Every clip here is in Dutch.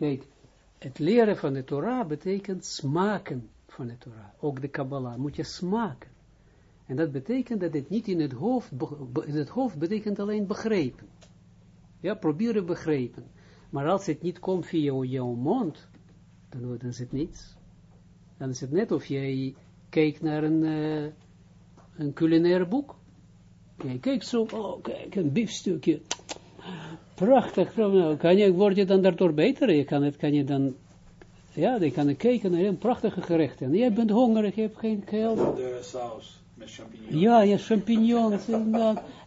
Kijk, het leren van de Torah betekent smaken van de Torah. Ook de Kabbalah moet je smaken. En dat betekent dat het niet in het hoofd, in het hoofd betekent alleen begrepen. Ja, proberen begrepen. Maar als het niet komt via jouw mond, dan, dan het niets. Dan is het net of jij kijkt naar een, uh, een culinair boek. Jij kijkt zo, oh kijk, een biefstukje. Prachtig, nou, kan je, word je dan daardoor beter? Je kan het, kan je dan, ja, je kan kijken naar een prachtige gerecht. En jij bent hongerig, je hebt geen geld. De saus. Met champignons. Ja, ja, champignons.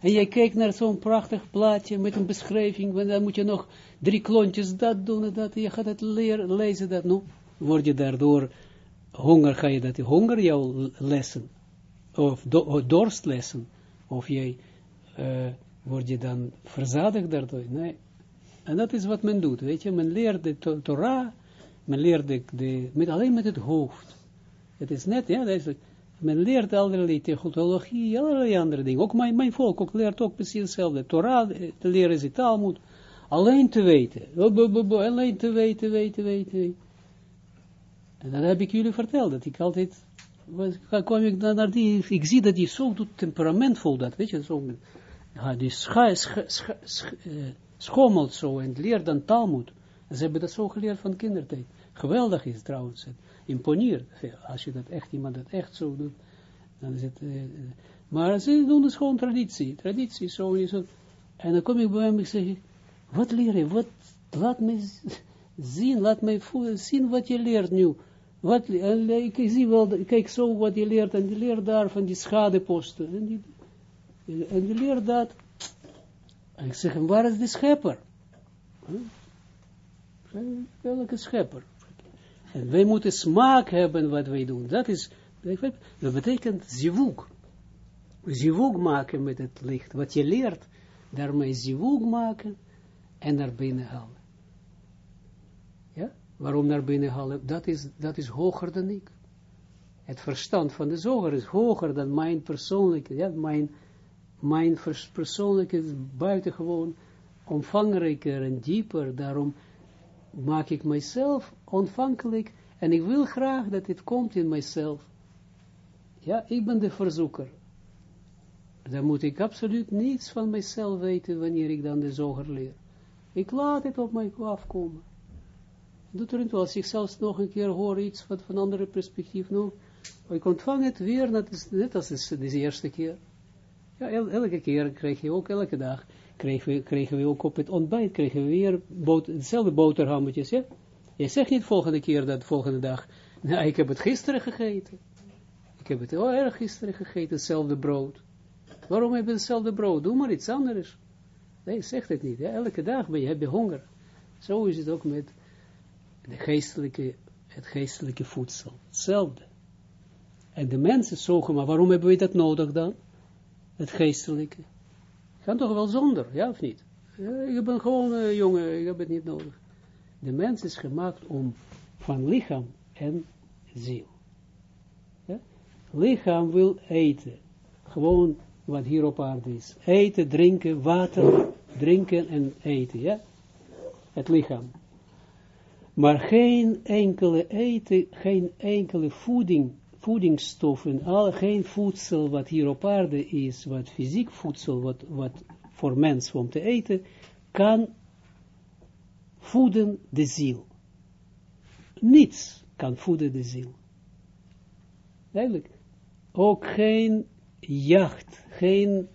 en jij kijkt naar zo'n prachtig plaatje met een beschrijving. En dan moet je nog drie klontjes dat doen en dat. Je gaat het leren, lezen dat. Nu word je daardoor honger, ga je dat honger jouw lessen. Of do, dorstlessen. Of jij uh, word je dan verzadigd daardoor. Nee. En dat is wat men doet, weet je. Men leert de Torah, men leert de, met, alleen met het hoofd. Het is net, ja, dat is, men leert allerlei theologie, allerlei andere dingen. Ook mijn, mijn volk ook leert ook precies hetzelfde. Torah, te leren is moet Alleen te weten. Alleen te weten, weten, weten. En dat heb ik jullie verteld, dat ik altijd, kwam ik naar die, ik zie dat die zo temperamentvol dat, weet je, zo, ja, die scha, scha, scha, schommelt zo en leert dan Talmud. En ze hebben dat zo geleerd van kindertijd. Geweldig is trouwens imponeert. Als je dat echt, iemand dat echt zo doet, dan is het, maar ze doen dus gewoon traditie, traditie, zo is het. En dan kom ik bij hem en zeg ik, wat leer je, wat, laat me zien, laat me zien wat je leert nu. Wat, en ik zie wel, kijk zo wat je leert, en je leert daar van die schadeposten, en, die, en je leert dat. En ik zeg, waar is de schepper? Huh? Welke schepper? En wij moeten smaak hebben wat wij doen. Dat is, dat betekent zivug. Zivug maken met het licht. Wat je leert, daarmee zivug maken en naar binnen halen. Ja? Waarom naar binnen halen? Dat is, dat is hoger dan ik. Het verstand van de zoger is hoger dan mijn persoonlijke, ja, mijn, mijn persoonlijke is buitengewoon omvangrijker en dieper. Daarom maak ik mijzelf ontvankelijk en ik wil graag dat dit komt in mijzelf. Ja, ik ben de verzoeker. Dan moet ik absoluut niets van mijzelf weten wanneer ik dan de zoger leer. Ik laat het op mij afkomen. Doet er toe, als ik zelfs nog een keer hoor iets wat van een andere perspectief nog, ik ontvang het weer, net als, net als de eerste keer. Ja, elke keer krijg je ook, elke dag, kregen we, kregen we ook op het ontbijt, kregen we weer hetzelfde boterhammetjes, ja. Je zegt niet volgende keer dat volgende dag, nou, ik heb het gisteren gegeten. Ik heb het heel erg gisteren gegeten, hetzelfde brood. Waarom heb je hetzelfde brood? Doe maar iets anders. Nee, zegt het niet. Elke dag ben je, heb je honger. Zo is het ook met de geestelijke, het geestelijke voedsel. Hetzelfde. En de mensen zogen, maar waarom hebben we dat nodig dan? Het geestelijke. Kan toch wel zonder, ja of niet? Ja, ik ben gewoon een uh, jongen, ik heb het niet nodig. De mens is gemaakt om van lichaam en ziel. Ja? Lichaam wil eten. Gewoon wat hier op aarde is. Eten, drinken, water, drinken en eten. Ja? Het lichaam. Maar geen enkele eten, geen enkele voeding voedingsstoffen, al, geen voedsel wat hier op aarde is, wat fysiek voedsel, wat, wat voor mens om te eten, kan voeden de ziel. Niets kan voeden de ziel. Eigenlijk. Ook geen jacht, geen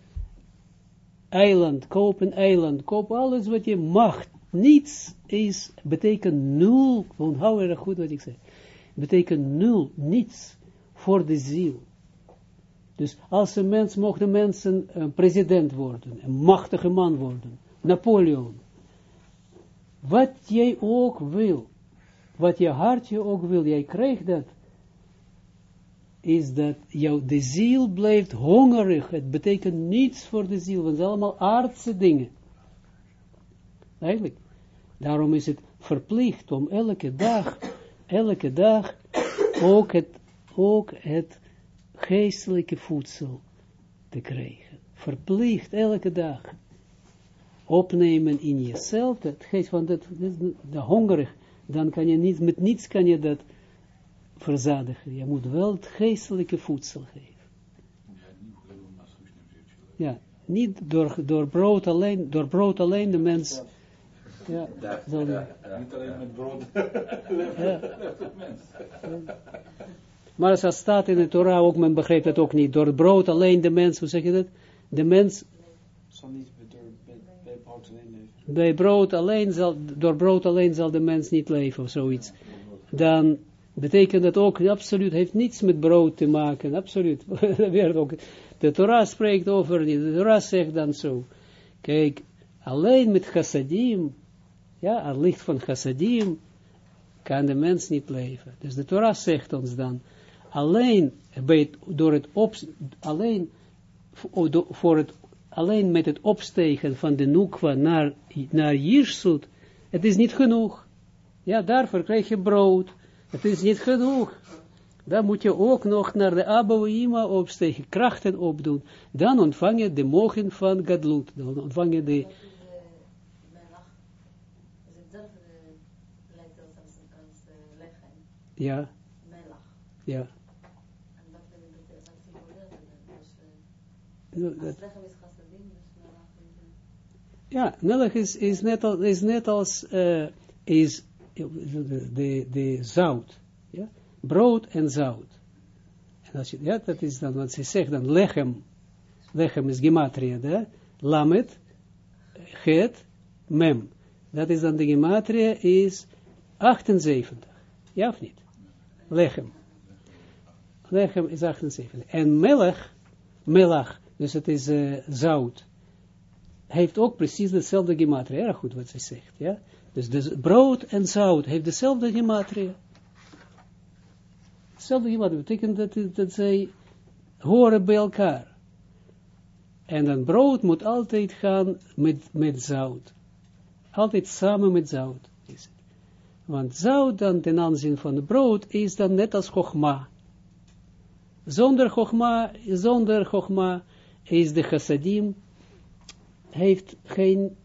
eiland, koop een eiland, koop alles wat je mag. Niets is, betekent nul, onthoud erg goed wat ik zeg, betekent nul, niets voor de ziel. Dus als een mens, mochten mensen een president worden, een machtige man worden, Napoleon, wat jij ook wil, wat je hartje ook wil, jij krijgt dat, is dat jouw, de ziel blijft hongerig. Het betekent niets voor de ziel, het zijn allemaal aardse dingen. Eigenlijk. Daarom is het verplicht om elke dag, elke dag ook het ook het geestelijke voedsel te krijgen. Verplicht elke dag opnemen in jezelf, het geest van dat, de hongerig, dan kan je niet, met niets kan je dat verzadigen. Je moet wel het geestelijke voedsel geven. Ja, niet door, door brood alleen, door brood alleen de mens. Ja, Niet alleen met brood. ja. Maar zoals staat in de Torah ook, men begrijpt het ook niet. Door brood alleen de mens, hoe zeg je dat? De mens... Zal niet door, bij, brood alleen leven. Bij brood alleen zal, door brood alleen zal de mens niet leven of zoiets. Dan betekent dat ook, absoluut, heeft niets met brood te maken, absoluut. de Torah spreekt over, de Torah zegt dan zo, kijk, alleen met chassadim, ja, het licht van chassadim, kan de mens niet leven. Dus de Torah zegt ons dan, alleen, bij door het op, alleen, voor het, alleen met het opstegen van de Nukwa naar, naar Jirsut, het is niet genoeg. Ja, daarvoor krijg je brood. Het is niet genoeg. Dan moet je ook nog naar de Abouima opstegen, krachten opdoen. Dan ontvang je de mogen van Gadlut. Dan ontvang je de... Ja. Ja. Ja, melach is, is, net, als, is net als, uh, is de, de, de zout, ja, brood en zout. En als je, ja, dat is dan wat ze zegt, dan lechem, lechem is gematria, ja, lamet, het, mem. Dat is dan de gematria is 78, ja of niet? Lechem. Lechem is 78. En melach, melach, dus het is uh, zout, heeft ook precies dezelfde gematria. Erg goed wat ze zegt, ja. Dus, dus brood en zout heeft dezelfde gematria. Hetzelfde gematria betekent dat, dat zij horen bij elkaar. En dan brood moet altijd gaan met, met zout. Altijd samen met zout is het. Want zout dan ten aanzien van de brood is dan net als chogma. Zonder chogma, zonder chogma is de chassadim, heeft geen,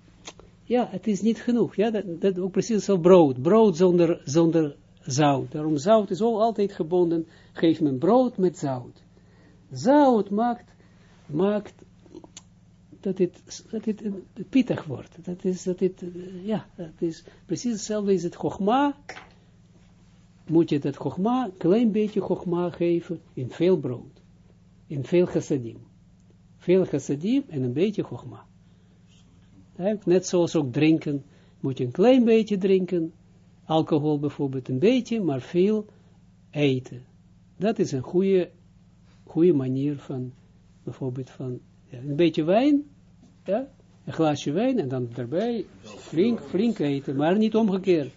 ja, het is niet genoeg. Ja, dat, dat ook precies zo brood. Brood zonder, zonder zout. Daarom zout is ook altijd gebonden. Geef men brood met zout. Zout maakt, maakt dat het, dat het pittig wordt. Dat is, dat het, ja, dat is precies hetzelfde is het chogma. Moet je dat chogma, klein beetje chogma geven in veel brood. In veel chassadim. Veel chassadim en een beetje chogma. Net zoals ook drinken, moet je een klein beetje drinken. Alcohol bijvoorbeeld een beetje, maar veel eten. Dat is een goede, goede manier van, bijvoorbeeld van, ja, een beetje wijn, ja, een glaasje wijn en dan daarbij flink, flink eten, maar niet omgekeerd.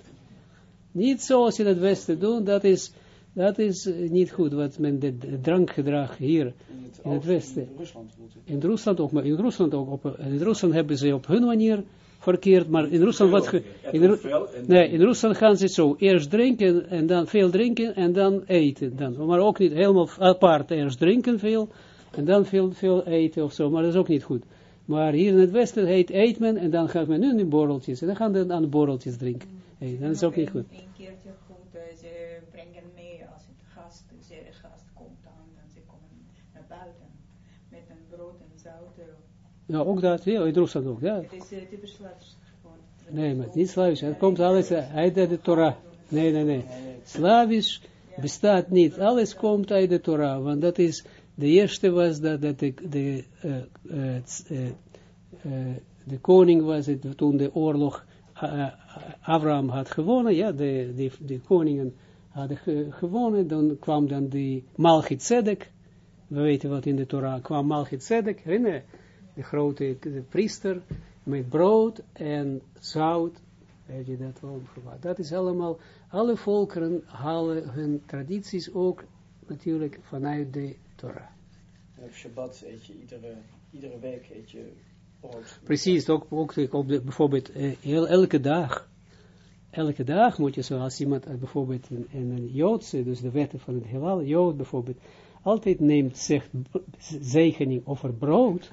Niet zoals in het Westen doen, dat is dat is uh, niet goed, wat men de, drankgedrag hier in het, in het Westen. In Rusland, in Rusland ook, maar in Rusland ook. Op, in Rusland hebben ze op hun manier verkeerd, maar in Rusland wat ge, in, nee, in Rusland gaan ze zo eerst drinken en dan veel drinken en dan eten. Dan. Maar ook niet helemaal apart, eerst drinken veel en dan veel, veel eten of zo, maar dat is ook niet goed. Maar hier in het Westen heet eet men en dan gaat men nu in borreltjes en dan gaan ze aan de borreltjes drinken. Hey, dat is ook niet goed. Ja, ook dat, ja, in Rusland ook, ja. Het is uh, typisch Slavisch gewoon. Nee, maar niet Slavisch, het komt alles uit de Torah. Nee, nee, nee. Slavisch bestaat niet, alles komt uit de Torah, want dat is, de eerste was dat, dat de, de, uh, uh, uh, de koning was het, toen de oorlog Abraham had gewonnen, ja, de, de, de koningen hadden ge, gewonnen, dan kwam dan die Malchit Zedek, we weten wat in de Torah kwam Malchit Zedek, herinner de grote de priester, met brood en zout, heb je dat omgevat. Dat is allemaal, alle volkeren halen hun tradities ook natuurlijk vanuit de Torah. En op Shabbat eet je iedere, iedere week eet je brood. Precies, ook, ook op de, bijvoorbeeld eh, elke dag. Elke dag moet je, zoals iemand uh, bijvoorbeeld in, in, een Joodse, dus de wetten van het heelal, Jood bijvoorbeeld, altijd neemt, zegt zegening over brood,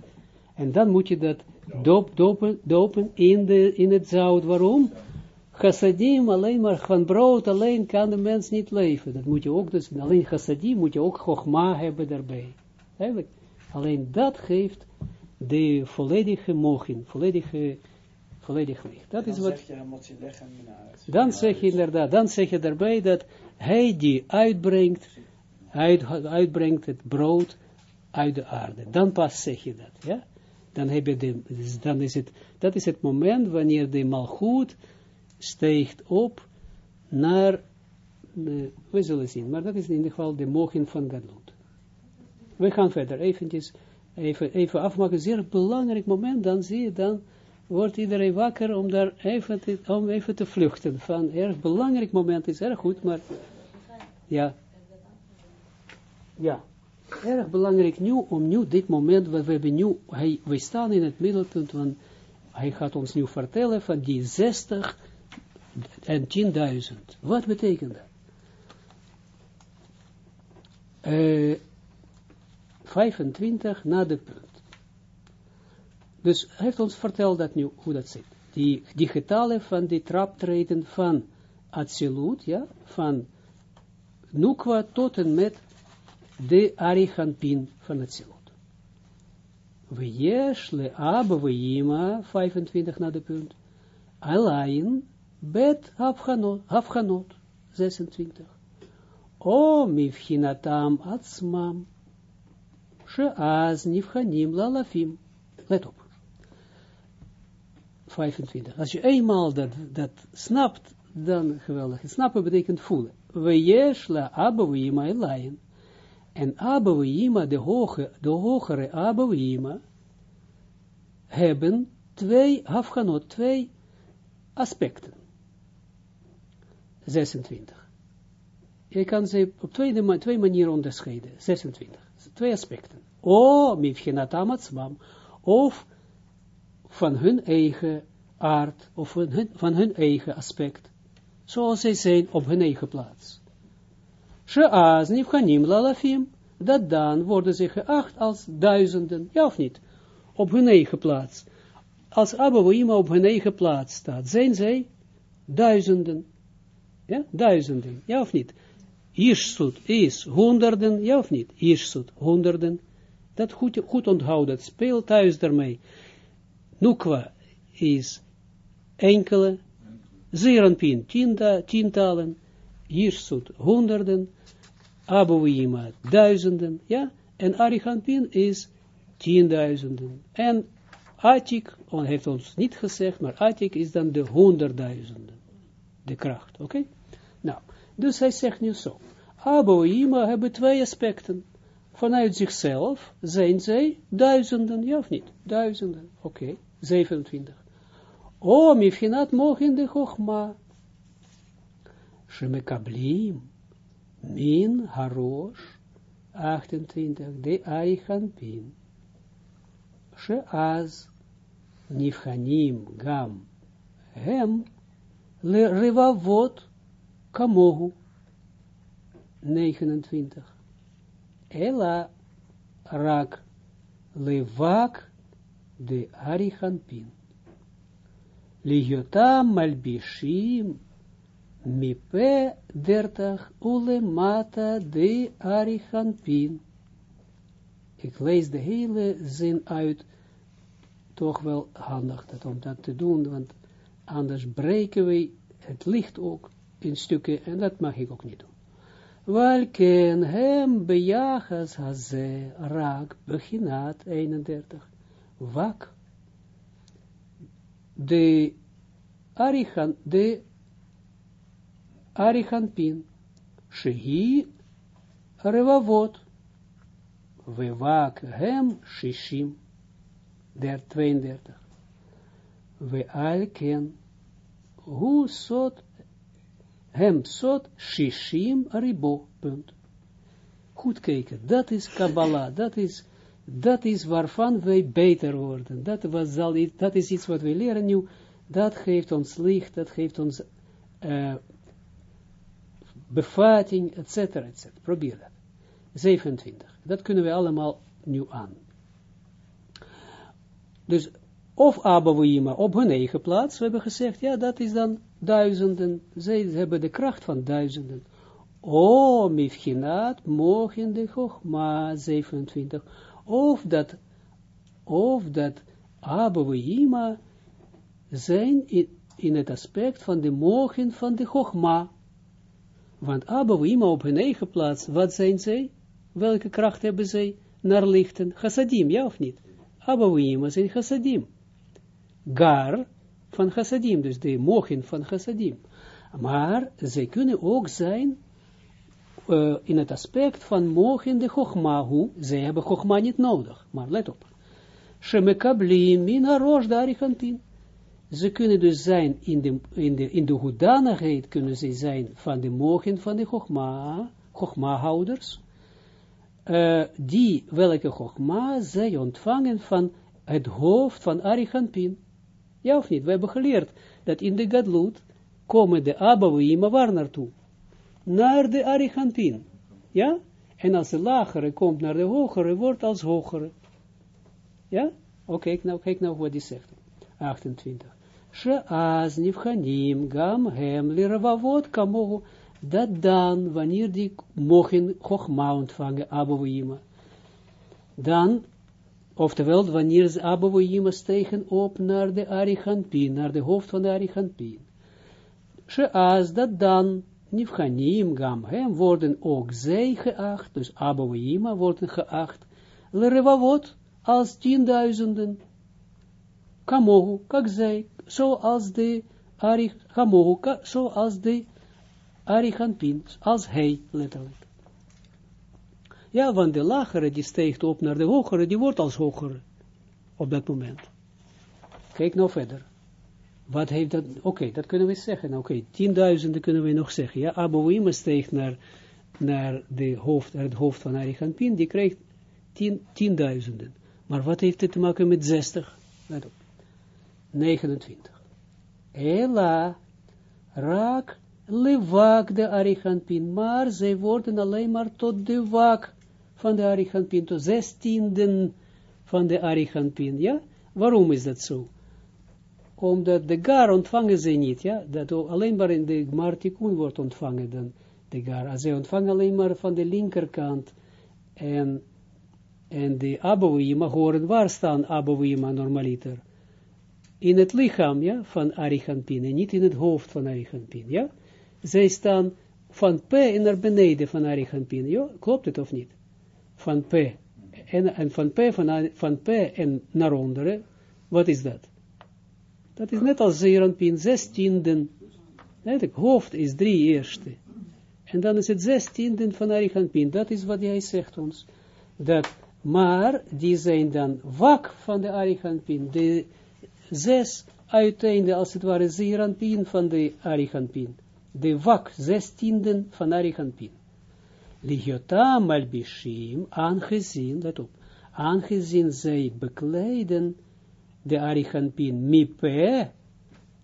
en dan moet je dat doop, dopen, dopen in, de, in het zout. Waarom? chassadim alleen maar van brood alleen kan de mens niet leven. Dat moet je ook dus, alleen chassadim moet je ook chogma hebben daarbij. Eigenlijk, alleen dat geeft de volledige mochin, volledige, volledig licht. Dat is dan wat, zeg je, dan zeg je inderdaad, dan zeg je daarbij dat hij die uitbrengt, uit, uitbrengt het brood uit de aarde. Dan pas zeg je dat, ja. Dan heb je de, dus dan is het, dat is het moment wanneer de malgoed steegt op naar, de, we zullen zien, maar dat is in ieder geval de mogen van Gadlut. We gaan verder, eventjes, even, even afmaken, zeer belangrijk moment, dan zie je, dan wordt iedereen wakker om daar even te, om even te vluchten, van erg belangrijk moment, is erg goed, maar, ja, ja, erg belangrijk nu, om nu dit moment, wat we hebben nu, hij, wij staan in het middelpunt, want hij gaat ons nu vertellen van die 60 en 10.000. Wat betekent dat? Eh 25 na de punt. Dus hij heeft ons verteld dat nu, hoe dat zit. Die, die getallen van die traptreden van Atsilut, ja, van Nukwa tot en met de Arihanpin van Atsilut. We yesh le abe we yima, 25 na de punt, alain bet afganot 26. O mivchinatam atzmam, sheaz nivchanim lalafim. Let op. 25. Als je eenmaal dat, dat snapt, dan geweldig. Snappen betekent voelen. We jesla abouima elayin. En abouima, de, hoge, de hogere abouima, hebben twee, afganot, twee aspecten. 26. Je kan ze op twee, twee manieren onderscheiden. 26. Twee aspecten. O, mivchenatam atzmam. Of van hun eigen aard, of van hun, van hun eigen aspect. Zoals zij zijn op hun eigen plaats. Sheaz nivchanim lalafim. Dat dan worden ze geacht als duizenden, ja of niet? Op hun eigen plaats. Als Abouima op hun eigen plaats staat, zijn zij duizenden. Ja, duizenden, ja of niet? Iersut is honderden, ja of niet? Iersut, honderden. Dat goed, goed onthouden, speel thuis daarmee. Nukwa is enkele, Zeranpin tienta, tientallen, Iersut honderden, Abouima duizenden, ja, en Arihanpin is tienduizenden. En Atik, on heeft ons niet gezegd, maar Atik is dan de honderdduizenden, de kracht, oké? Nou, dus hij zegt nu zo, Abouima hebben twee aspecten. Vanuit zichzelf zijn zij duizenden, ja of niet? Duizenden, oké, 27. O, mifhinat mogen de chogma. Shemekablim, min harosh, 28, de eichan pin. Sheaz, nifhanim gam, hem, le revavot, kamohu. 29. Ela rak levak de arichanpin. Ligiotam malbishim mipe dertach ulemata de arichanpin. Ik lees de hele zin uit, toch wel handig dat om dat te doen, want anders breken we het licht ook in stukken en dat mag ik ook niet doen. Welken hem bejachas haze raak beginat 31. Wak. De Arichan, de Arichanpin. Shehi revavot. Wewak hem shishim. Der 32. We alken. Hu sot hem sot shishim ribo, punt. Goed kijken, dat is Kabbalah, dat is, dat is waarvan wij beter worden. Dat, was, zal, dat is iets wat wij leren nu, dat geeft ons licht, dat geeft ons uh, bevatting, etc. etc. Probeer dat. 27. Dat kunnen we allemaal nu aan. Dus of Abouima op hun eigen plaats, we hebben gezegd, ja, dat is dan duizenden, zij hebben de kracht van duizenden. O, mifchinaat, mogen de Chogma, 27, of dat, of dat Abouima zijn in, in het aspect van de mogen van de Chogma. Want Abouima op hun eigen plaats, wat zijn zij? Welke kracht hebben zij naar lichten? Chassadim, ja of niet? Abouima zijn chassadim. Gar van chassadim, dus de mogen van chassadim. Maar zij kunnen ook zijn uh, in het aspect van mogen de chogma, hoe zij hebben chogma niet nodig. Maar let op. Shemekablim min harosh darichantin. Ze kunnen dus zijn in de, in de, in de hoedanigheid kunnen ze zijn van de mogen van de chogma, chogma-houders, uh, die, welke chogma zij ontvangen van het hoofd van Arichanpin. Ja of niet? We hebben geleerd dat in de Gadlut komen de Abouima waar naartoe? Naar de Arichanpin. Ja? En als de lagere komt naar de hogere, wordt als hogere. Ja? Oké, okay, nou, kijk nou wat die zegt. 28. Sheaz nifchanim gam hem liravavot kamohu. Dat dan, wanneer die mogen Chogma ontvangen, Abouima. Dan Oftewel, wanneer ze Abouima stegen op naar de Arichanpin, naar de hoofd van de Arichanpin. Sheaz dat dan, Nifchanim gam hem, worden ook zij geacht, dus Abouima worden geacht, lerevavot, als tienduizenden. Kamohu, kak zij, zoals de Arich, Kamohu, zoals de Arichanpin, als hij, letterlijk. Ja, want de lagere die steekt op naar de hogere, die wordt als hogere op dat moment. Kijk nou verder. Wat heeft dat, oké, dat kunnen we zeggen. Oké, okay, tienduizenden kunnen we nog zeggen. Ja, Abouima steekt naar, naar de hoofd, het hoofd van Ariganpin, die krijgt tien, tienduizenden. Maar wat heeft het te maken met 60? Let op. 29. Ela, raak, levak de Ariganpin, maar zij worden alleen maar tot de wak van de Arichampin, tot zestienden van de Arichampin, ja? Waarom is dat zo? Omdat de gar ontvangen ze niet, ja? Dat alleen maar in de Martikun wordt ontvangen dan de gar. Als ze ontvangen alleen maar van de linkerkant en, en de Abouima horen, waar staan Abouima normaliter? In het lichaam, ja, van Arichampin, en niet in het hoofd van Arichampin, ja? Zij staan van P naar beneden van Arichampin, ja? Klopt het of niet? van P, en, en van P, van, van P en naar onderen, wat is dat? Dat is net als Zeranpin, zestienden, het hoofd is drie eerste, en dan is het zestienden van Ariganpin, dat is wat hij zegt ons, dat, maar die zijn dan wak van de Ariganpin, de zes uiteinde, als het ware, Zeranpin van de Ariganpin, de wak, zestienden van Ariganpin. Ligiota malbishim, aangezien, let op, aangezien zij bekleiden de arichanpin mipe,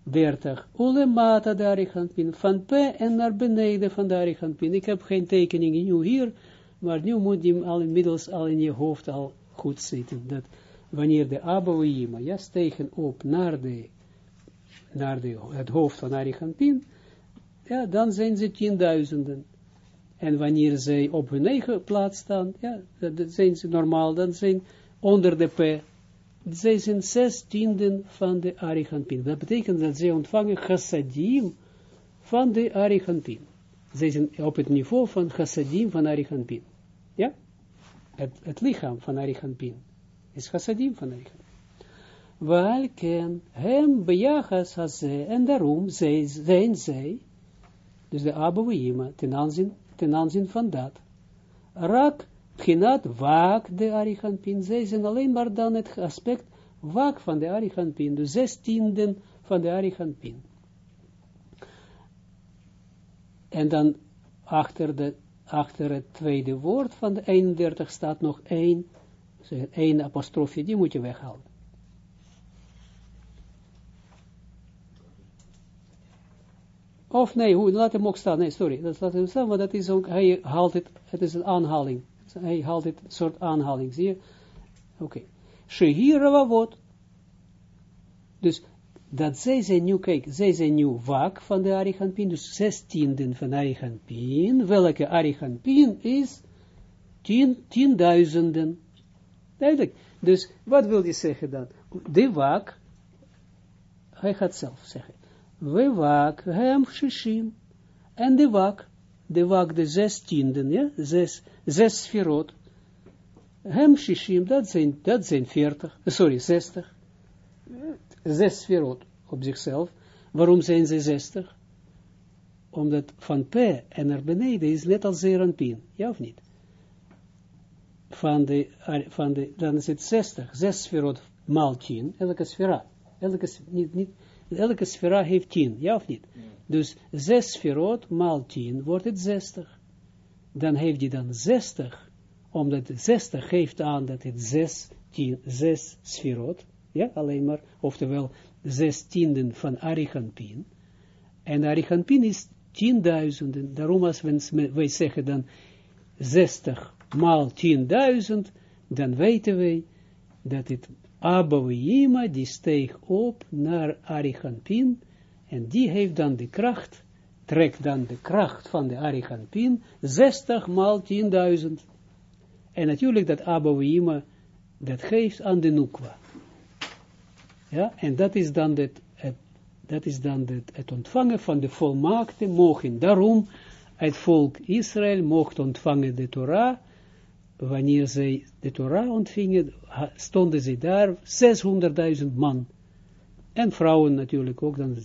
30, ulemata de arichanpin, van p en naar beneden van de. Ik heb geen tekening nu hier, maar nu moet die al inmiddels al in je hoofd al goed zitten, dat wanneer de aboïma, ja, stegen op naar de, naar de, het hoofd van arichanpin, ja, dan zijn ze tienduizenden. En wanneer zij op hun eigen plaats staan, ja, dat zijn ze normaal, dan zijn onder de P, zij zijn zes tienden van de Arigantin. Dat betekent dat zij ontvangen chassadim van de Arigantin. Zij zijn op het niveau van chassadim van Arigantin. Ja? Het, lichaam van Arigantin is chassadim van Arigantin. Welken hem bejachas haze, en daarom zijn zij, dus de Abouima, ten aanzien ten aanzien van dat. Rak, pchinat, waak de Arihanpin, zij zijn alleen maar dan het aspect waak van de Arihanpin, de zestienden van de Arihanpin. En dan achter, de, achter het tweede woord van de 31 staat nog één, één apostrofje, die moet je weghalen. Of nee, hoe, laat hem ook staan. Nee, sorry, dat laat hem staan, maar dat is ook, hij haalt het, het is een aanhaling. Hij haalt het soort aanhaling, zie je? Oké. Okay. Shehir ravavot. Dus dat zij zijn nu, kijk, zij zijn nu wak van de Arichampin, dus zes tienden van Arichampin, welke Arichampin is tien, tienduizenden. Dus, wat wil je zeggen dan? De wak, hij gaat zelf zeggen, we wak hem shishim, en de wak, de wak, de zes tienden, ja, zes, zes sferot, hem shishim, dat zijn, dat zijn veertig, sorry, zestig, zes sferot op zichzelf. Waarom zijn ze zestig? Omdat van P en naar beneden is net als pin, ja of niet? Van de, van de, dan is het zestig, zes sferot maal tien, elke sfera, elke, niet, niet, elke sfera heeft tien, ja of niet? Dus zes sferot maal tien wordt het zestig. Dan heeft hij dan zestig, omdat zestig geeft aan dat het zes, tien, zes sferot, ja, alleen maar, oftewel zes tienden van Arichampin. En Arichampin is tienduizenden. Daarom als wij zeggen dan 60 maal tienduizend, dan weten wij dat het Abouima die steeg op naar Arichampin en die heeft dan de kracht, trekt dan de kracht van de Arichampin 60 maal 10.000. En natuurlijk dat Abouima dat geeft aan de Nukwa. Ja, en dat is dan het, het dat is dan het, het ontvangen van de volmaakte mogen. Daarom, het volk Israël mocht ontvangen de Torah, wanneer zij de Torah ontvingen, stonden ze daar 600.000 man. En vrouwen natuurlijk ook, dan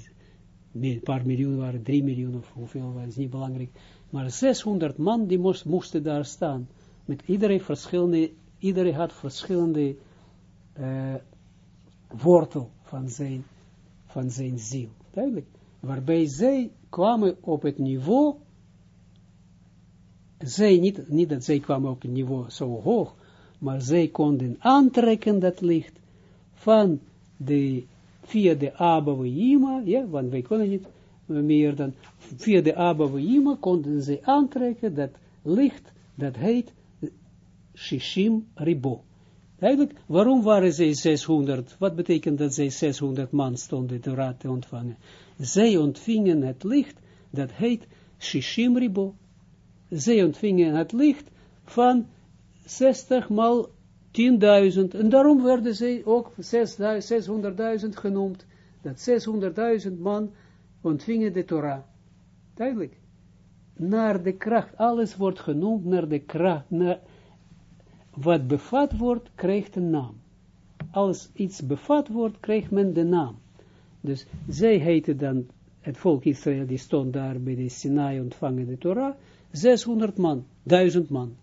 een paar miljoen waren, 3 miljoen of hoeveel waren, is niet belangrijk. Maar 600 man die moest, moesten daar staan. Met iedereen verschillende, iedereen had verschillende uh, wortel van zijn, van zijn ziel. Duidelijk. Waarbij zij kwamen op het niveau, zij niet, niet dat zij kwamen op het niveau zo hoog, maar zij konden aantrekken dat licht van de, via de Abba ja, want wij konden niet meer dan, via de Abba konden zij aantrekken dat licht, dat heet Shishim Ribo. Eigenlijk, waarom waren zij 600? Wat betekent dat zij 600 man stonden de raad te ontvangen? Zij ontvingen het licht, dat heet Shishim Ribo. Zij ontvingen het licht van 60 maal 10.000. En daarom werden zij ook 600.000 genoemd. Dat 600.000 man ontvingen de Torah. Duidelijk. Naar de kracht, alles wordt genoemd naar de kracht, wat bevat wordt, krijgt een naam. Als iets bevat wordt, krijgt men de naam. Dus zij heette dan, het volk Israël, die stond daar bij de Sinai ontvangen de Torah, 600 man, 1000 man.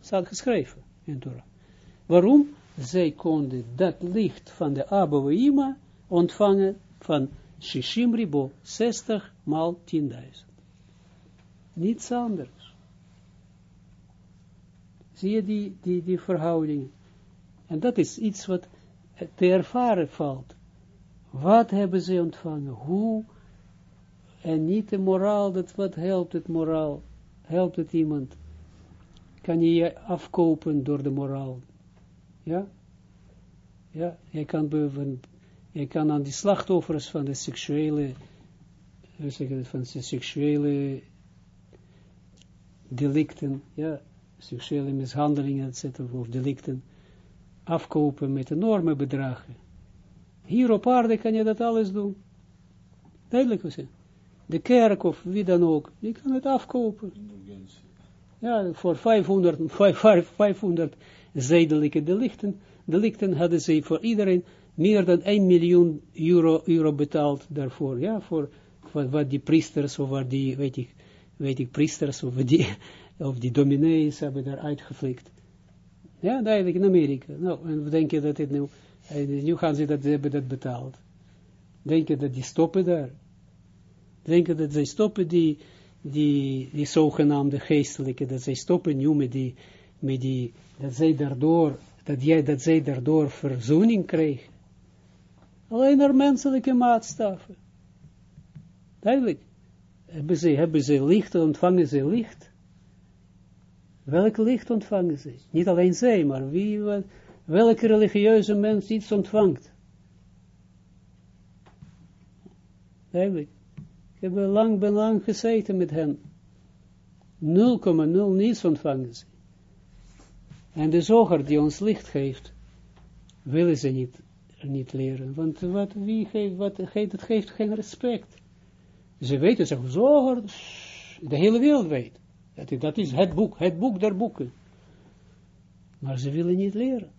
Staat geschreven in Torah. Waarom? Zij konden dat licht van de Abouima ontvangen van Shishim Ribo, 60 maal 10.000. Niets anders. Zie je die, die, die verhouding? En dat is iets wat te ervaren valt. Wat hebben ze ontvangen? Hoe? En niet de moraal, dat wat helpt het moraal? Helpt het iemand? Kan je je afkopen door de moraal? Ja? Ja, je kan, je kan aan die slachtoffers van de seksuele, van de seksuele delicten, ja, seksuele mishandelingen, etc., of delicten, afkopen met enorme bedragen. Hier op aarde kan je dat alles doen. Duidelijk is De kerk of wie dan ook, je kan het afkopen. Ja, voor 500, 500 zedelijke delicten, delicten hadden ze voor iedereen meer dan 1 miljoen euro, euro betaald daarvoor. Ja, voor, wat die priesters of wat die, weet ik, weet ik, priesters of die of die dominees hebben daar uitgeflikt. Ja, duidelijk in Amerika. Nou, en we denken dat dit nu, nu gaan ze dat, hebben dat betaald. Denken dat die stoppen daar. Denken dat zij stoppen die, die, die zogenaamde geestelijke, dat zij stoppen nu met die, met die, dat zij daardoor, dat jij, dat zij daardoor verzoening krijgen. Alleen naar menselijke maatstaven. Duidelijk. Hebben ze, hebben ze licht, ontvangen ze licht. Welk licht ontvangen ze? Niet alleen zij, maar wie, welke religieuze mens iets ontvangt. Eigenlijk. Ik heb lang, ben lang gezeten met hen. 0,0 niets ontvangen ze. En de zoger die ons licht geeft, willen ze niet, niet leren. Want wat, wie geeft, wat geeft, het geeft geen respect. Ze weten, ze zoger, de hele wereld weet. Dat, dat is het boek, het boek der boeken. Maar ze willen niet leren.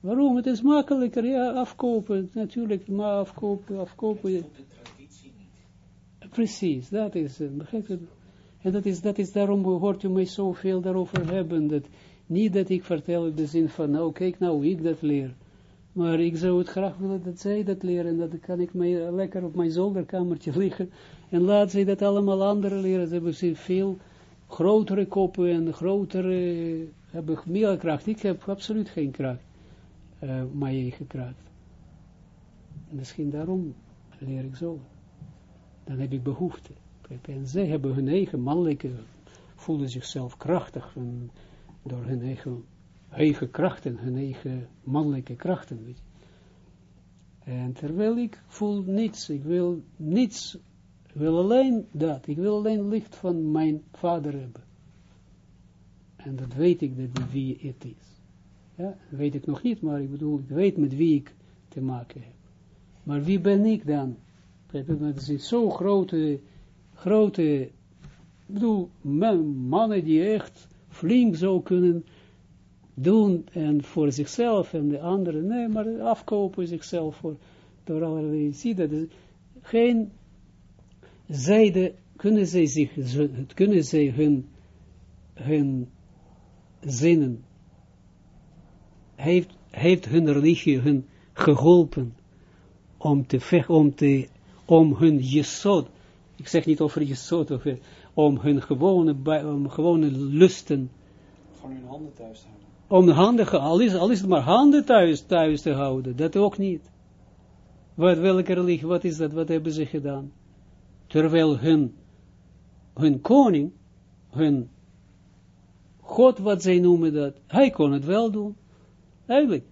Waarom? Het is makkelijker, ja, afkopen, natuurlijk, maar afkopen, afkopen. Precies, dat is, begrijp je? En dat is, dat is daarom hoort u mij zoveel daarover hebben, dat niet dat ik vertel in de zin van, nou kijk nou ik dat leer, maar ik zou het graag willen dat zij dat leren, en dat kan ik mij lekker op mijn zolderkamertje liggen, en laat zij dat allemaal anderen leren, ze hebben veel grotere koppen en grotere, hebben meer kracht, ik heb absoluut geen kracht, uh, mijn eigen kracht. Misschien daarom leer ik zo. Dan heb ik behoefte. En zij hebben hun eigen mannelijke, voelen zichzelf krachtig door hun eigen, eigen krachten, hun eigen mannelijke krachten. En terwijl ik voel niets, ik wil niets, ik wil alleen dat, ik wil alleen licht van mijn vader hebben. En dat weet ik dat wie het is. Ja, weet ik nog niet, maar ik bedoel, ik weet met wie ik te maken heb. Maar wie ben ik dan? Het is zo'n grote grote, bedoel, mannen die echt flink zo kunnen doen en voor zichzelf en de anderen, nee, maar afkopen zichzelf voor, door allerlei, zie dat, geen zijde, kunnen zij zich, kunnen zij hun, hun zinnen, heeft, heeft hun religie hun geholpen om te vechten, om te, om hun jesod, ik zeg niet over je soort, of, om hun gewone, om gewone lusten. Van hun handen thuis te houden. Om de handen, al is, al is het maar handen thuis, thuis te houden, dat ook niet. Wat, welke religie, wat is dat, wat hebben ze gedaan? Terwijl hun, hun koning, hun God, wat zij noemen dat, hij kon het wel doen. Eigenlijk.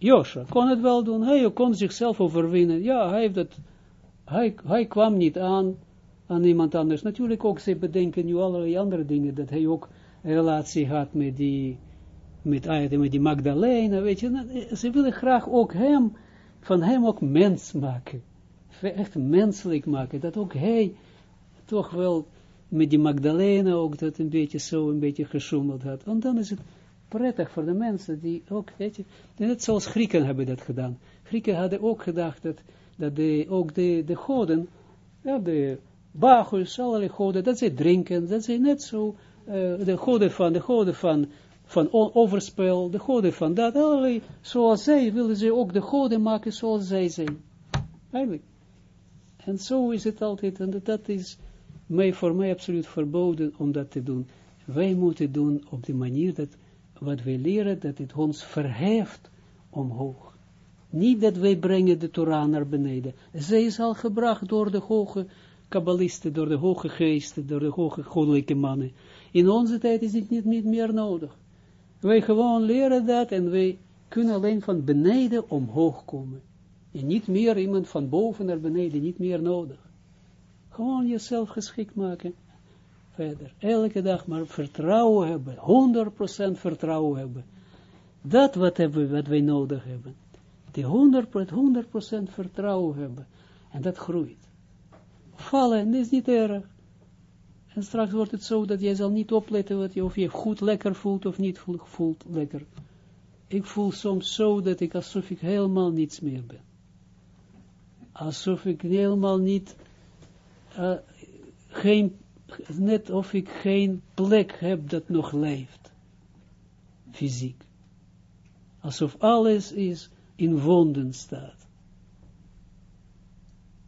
Josha kon het wel doen, hij kon zichzelf overwinnen. Ja, hij heeft dat hij, hij kwam niet aan, aan iemand anders. Natuurlijk ook, ze bedenken nu allerlei andere dingen, dat hij ook een relatie had met die, met, met die Magdalena, weet je. Ze willen graag ook hem, van hem ook mens maken. Echt menselijk maken, dat ook hij toch wel met die Magdalena ook dat een beetje zo, een beetje geschommeld had. Want dan is het prettig voor de mensen die ook, weet je, net zoals Grieken hebben dat gedaan. Grieken hadden ook gedacht dat dat de, ook de, de goden, ja, de Bacchus, allerlei goden, dat ze drinken, dat ze net zo, uh, de goden van, de goden van, van overspel, de goden van dat, allerlei, zoals zij, willen ze ook de goden maken zoals zij zijn. Eigenlijk. En zo is het altijd, en dat is mij, voor mij absoluut verboden om dat te doen. Wij moeten doen op de manier dat, wat wij leren, dat het ons verheft omhoog. Niet dat wij brengen de Torah naar beneden. Zij is al gebracht door de hoge kabbalisten, door de hoge geesten, door de hoge goddelijke mannen. In onze tijd is het niet, niet meer nodig. Wij gewoon leren dat en wij kunnen alleen van beneden omhoog komen. En niet meer iemand van boven naar beneden, niet meer nodig. Gewoon jezelf geschikt maken. Elke dag maar vertrouwen hebben. 100% vertrouwen hebben. Dat wat, hebben, wat wij nodig hebben die 100%, 100% vertrouwen hebben. En dat groeit. Vallen is niet erg. En straks wordt het zo dat jij zal niet opletten wat je, of je goed lekker voelt of niet voelt lekker. Ik voel soms zo dat ik alsof ik helemaal niets meer ben. Alsof ik helemaal niet, uh, geen, net of ik geen plek heb dat nog leeft. Fysiek. Alsof alles is in wonden staat.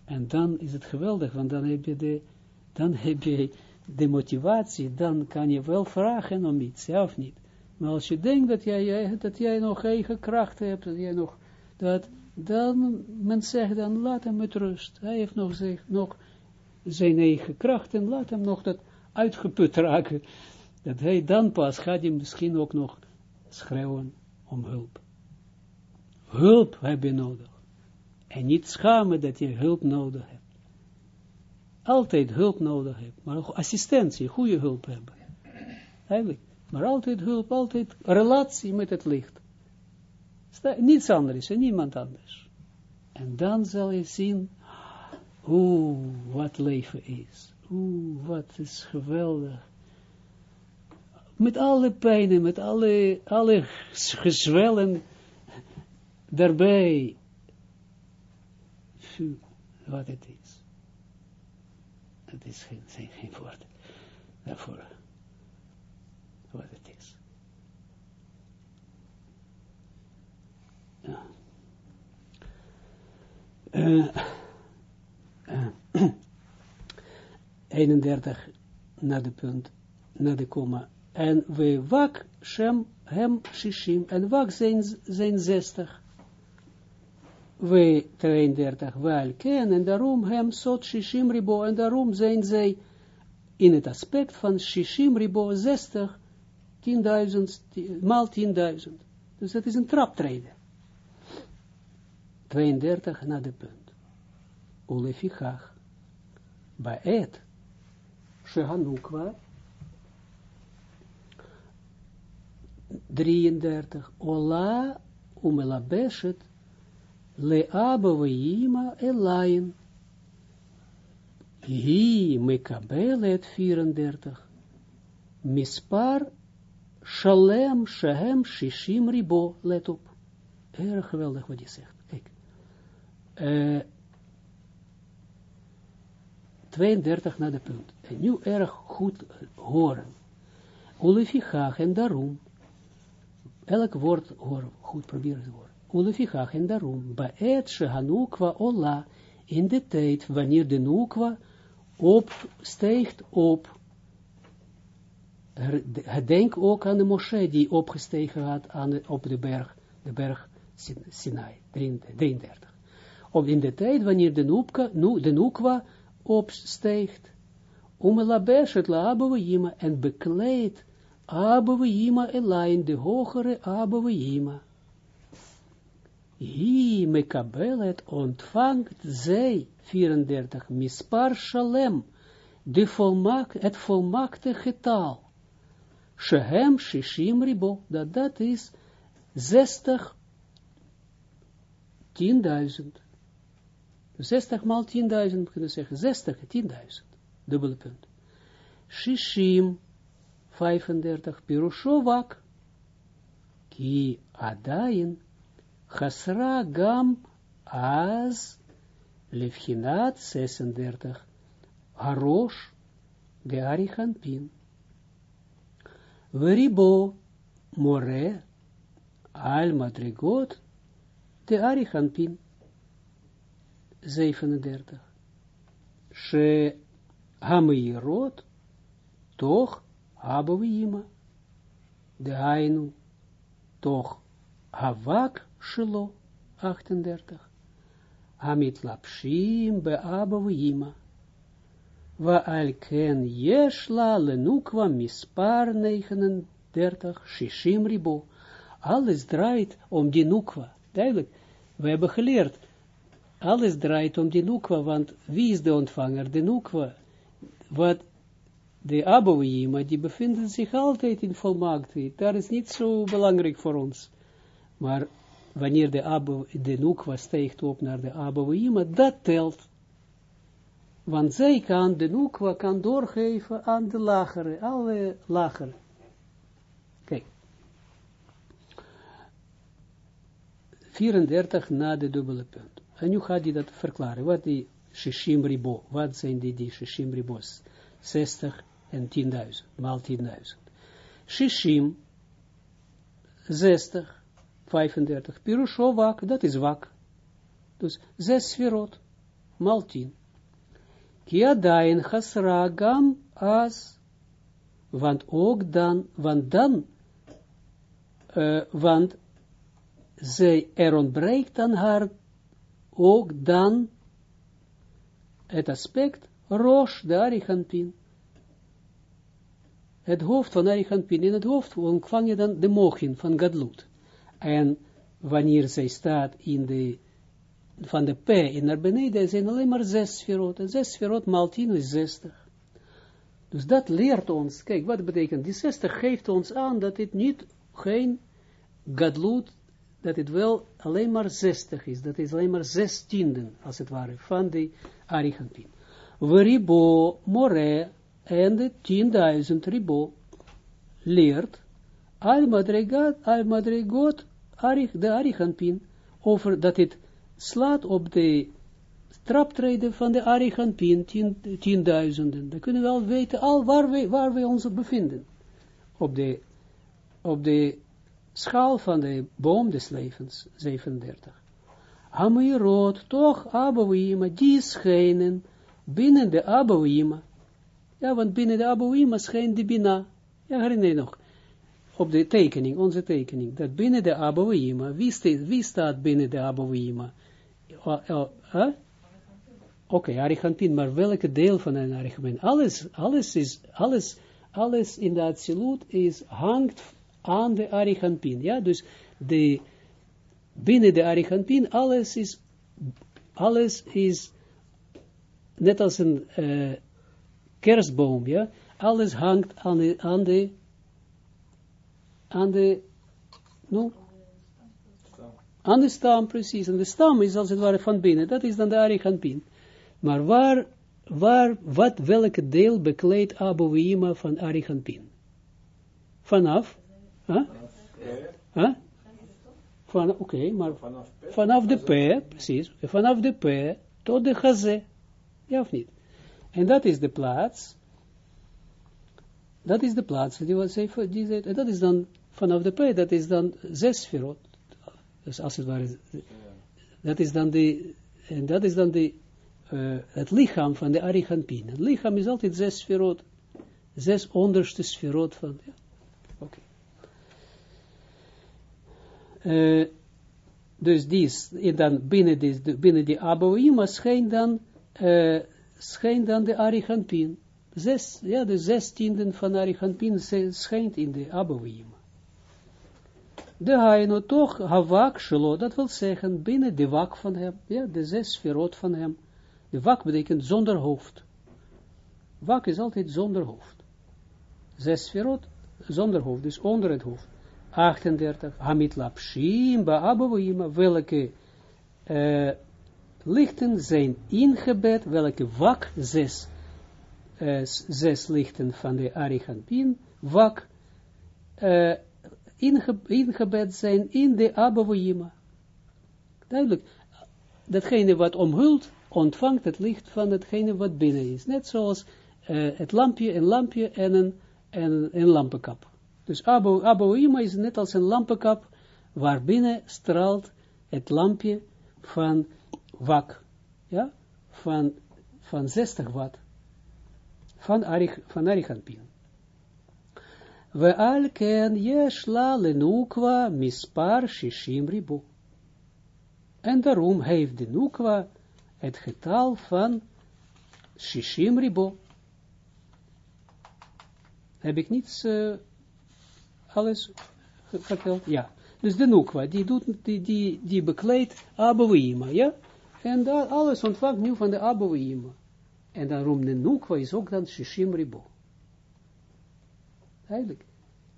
En dan is het geweldig, want dan heb je de, dan heb je de motivatie, dan kan je wel vragen om iets, ja of niet. Maar als je denkt dat jij, dat jij nog eigen kracht hebt, dat jij nog, dat, dan, men zegt dan, laat hem met rust. Hij heeft nog, zich, nog zijn eigen kracht en laat hem nog dat uitgeput raken. Dat hij dan pas gaat hij misschien ook nog schreeuwen om hulp. Hulp heb je nodig. En niet schamen dat je hulp nodig hebt. Altijd hulp nodig hebt, maar ook assistentie, goede hulp hebben. Eigenlijk. Maar altijd hulp, altijd relatie met het licht. Niets anders en niemand anders. En dan zal je zien, hoe wat leven is. Oeh, wat is geweldig. Met alle pijnen, met alle, alle gezwellen daarbij. wat het is. Het is geen, zijn geen woord daarvoor. Wat het is. Ja. Uh, 31 na de punt, na de komma. En we wak shem hem shishim. En wak zijn, zijn 60. We 32 wel ken. En daarom hem sot shishim ribo. En daarom zijn zij in het aspect van shishim ribo 60. 10.000 maal 10.000. Dus dat is een traptreden. 32 na de punt. Ulefichach. Baet. Shehanukwa. 33. Ola umelabeshet leabavayima elayin. Hi mekabelet 34. Mispar shalem shehem shishim ribo. Let op. Erg geweldig wat je zegt. Kijk. 32 naar de punt. En nu erg goed horen. Ulefichach en daarom. Elk woord horen, goed proberen te horen. Ulefichach en daarom. Baet shehanukwa ola. In de tijd wanneer de nukwa opsteegt op. Denk ook aan de Moshe die opgestegen had aan op de berg, de berg Sinai, 33. Op in de tijd wanneer de, nukwa, de nukwa opsteegt, om labeshet la abouima en bekleedt abouima elain, de hogere abouima. Hi mekabelet ontvangt zij, 34, mispar shalem, de volmaak, het volmaakte getal. Shehem shishim ribo, dat dat is 60, 10.000. 60 maal 10.000 kunnen zeggen, 60, 10.000, dubbele punt. Shishim, 35, Pirushovak, ki adayin, chasra gam az, levchinat 36, harosh, de arichanpin. Veribo, more, al madrigot, de arichanpin. 37. She hameirot toch abouima. De hainu toch havak shelo 38. Amit lapshim be abouima. Va al ken yeshla lenukwa mispar 39 shishim ribo. Alles draait om die nukwa. Duidelijk, we hebben geleerd alles draait om die nukwa, want wie is de ontvanger? De nukwa, wat de aboïma, die bevinden zich altijd in volmaaktheid. Dat is niet zo belangrijk voor ons. Maar wanneer de, abo, de nukwa steekt op naar de aboïma, dat telt. Want zij kan, de nukwa kan doorgeven aan de lagere, alle lagere. Kijk. 34 na de dubbele punt. En nu gaat hij dat verklaren. Wat die shishim ribo, wat zijn die, die shishim ribos? 60 en 10.000, maal 10.000. Shishim, 60, 35, pirusho wak, dat is wak. Dus 6 sferot, maal 10. Kiadain hasra gam as, want ook dan, want dan, uh, want zij er ontbreekt aan haar ook dan het aspect Rosh, de Arichanpin. Het hoofd van Arichanpin, in het hoofd ontvang je dan de mochin van Gadlut. En wanneer zij staat in de van de P in naar beneden zijn alleen maar zes sferot. En zes sferot maal tien is zestig. Dus dat leert ons, kijk, wat betekent, die zestig geeft ons aan dat dit niet geen gadloed, dat het wel alleen maar zestig is, dat is alleen maar zestienden, als het ware, van die Arigantin. Veribo more en de tienduizend ribo leert al madrigat, al madrigot, de Arigantin, over dat het slaat op de traptreden van de Arigantin, tien, tienduizenden. Dan kunnen we al weten al waar we, waar we ons bevinden. Op de, op de schaal van de boom des levens, 37. Amirot, toch Abouima, die schijnen binnen de Abouima. Ja, want binnen de Abouima schijnt de Bina. Ja, herinner je nog? Op de tekening, onze tekening, dat binnen de Abouima, wie, wie staat binnen de Abouima? Uh, uh, huh? Oké, okay, Arichampin, maar welke deel van een Arichampin? Alles, alles is, alles, alles in de absolute is, hangt aan de Arichampin, ja, dus de, binnen de Arichampin, alles is, alles is, net als een uh, kerstboom, ja, alles hangt aan de, aan de, aan de, no? Aan de stam, precies, en de stam is als het ware van binnen, dat is dan de Arichampin. Maar waar, waar, wat, welke deel bekleedt Abouima van Arichampin? Vanaf? Huh? Huh? Van, Oké, okay, maar vanaf de P, precies, vanaf de P tot de Gazé. Ja of niet? En dat is de plaats, dat is de plaats, die zei, dat is dan, vanaf de P, dat is dan zes verrot. Dus als het ware, dat is dan de, en dat is dan de, uh, het lichaam van de Arichampin. Het lichaam is altijd zes sferot, zes onderste sferot van, oké. Okay. Uh, dus die, dan binnen die, binnen die Abouima schijnt dan, uh, schijnt dan de Arichampin. Zes, ja, de zestienden van Arichampin schijnt in de Abouima. De haino toch havak shelo, dat wil zeggen binnen de wak van hem, ja, de zes sferot van hem, de wak betekent zonder hoofd. Wak is altijd zonder hoofd. Zes sferot zonder hoofd, dus onder het hoofd. 38. Hamit lapshim ba'abawima, welke uh, lichten zijn ingebed, welke wak, zes, uh, zes lichten van de Arihanpin, wak, uh, inge, ingebed zijn in de Abawima. Duidelijk, datgene wat omhult, ontvangt het licht van hetgene wat binnen is. Net zoals het lampje, een lampje en een, en een lampenkap. Dus Abo, Aboima is net als een lampenkap, waar binnen straalt het lampje van wak, ja, van, van 60 watt, van, Arich, van Arichanpin. We al ken yeshla lenukwa mispar shishim ribu. En daarom heeft de nukwa het getal van Shishim Ribo. Heb ik niets, uh, alles verteld? Ja. Dus de Nukwa, die, doet, die, die, die bekleedt Abouima, ja? En dat alles ontvangt nu van de Abouima. En daarom de Nukwa is ook dan Shishim Ribo. Eigenlijk.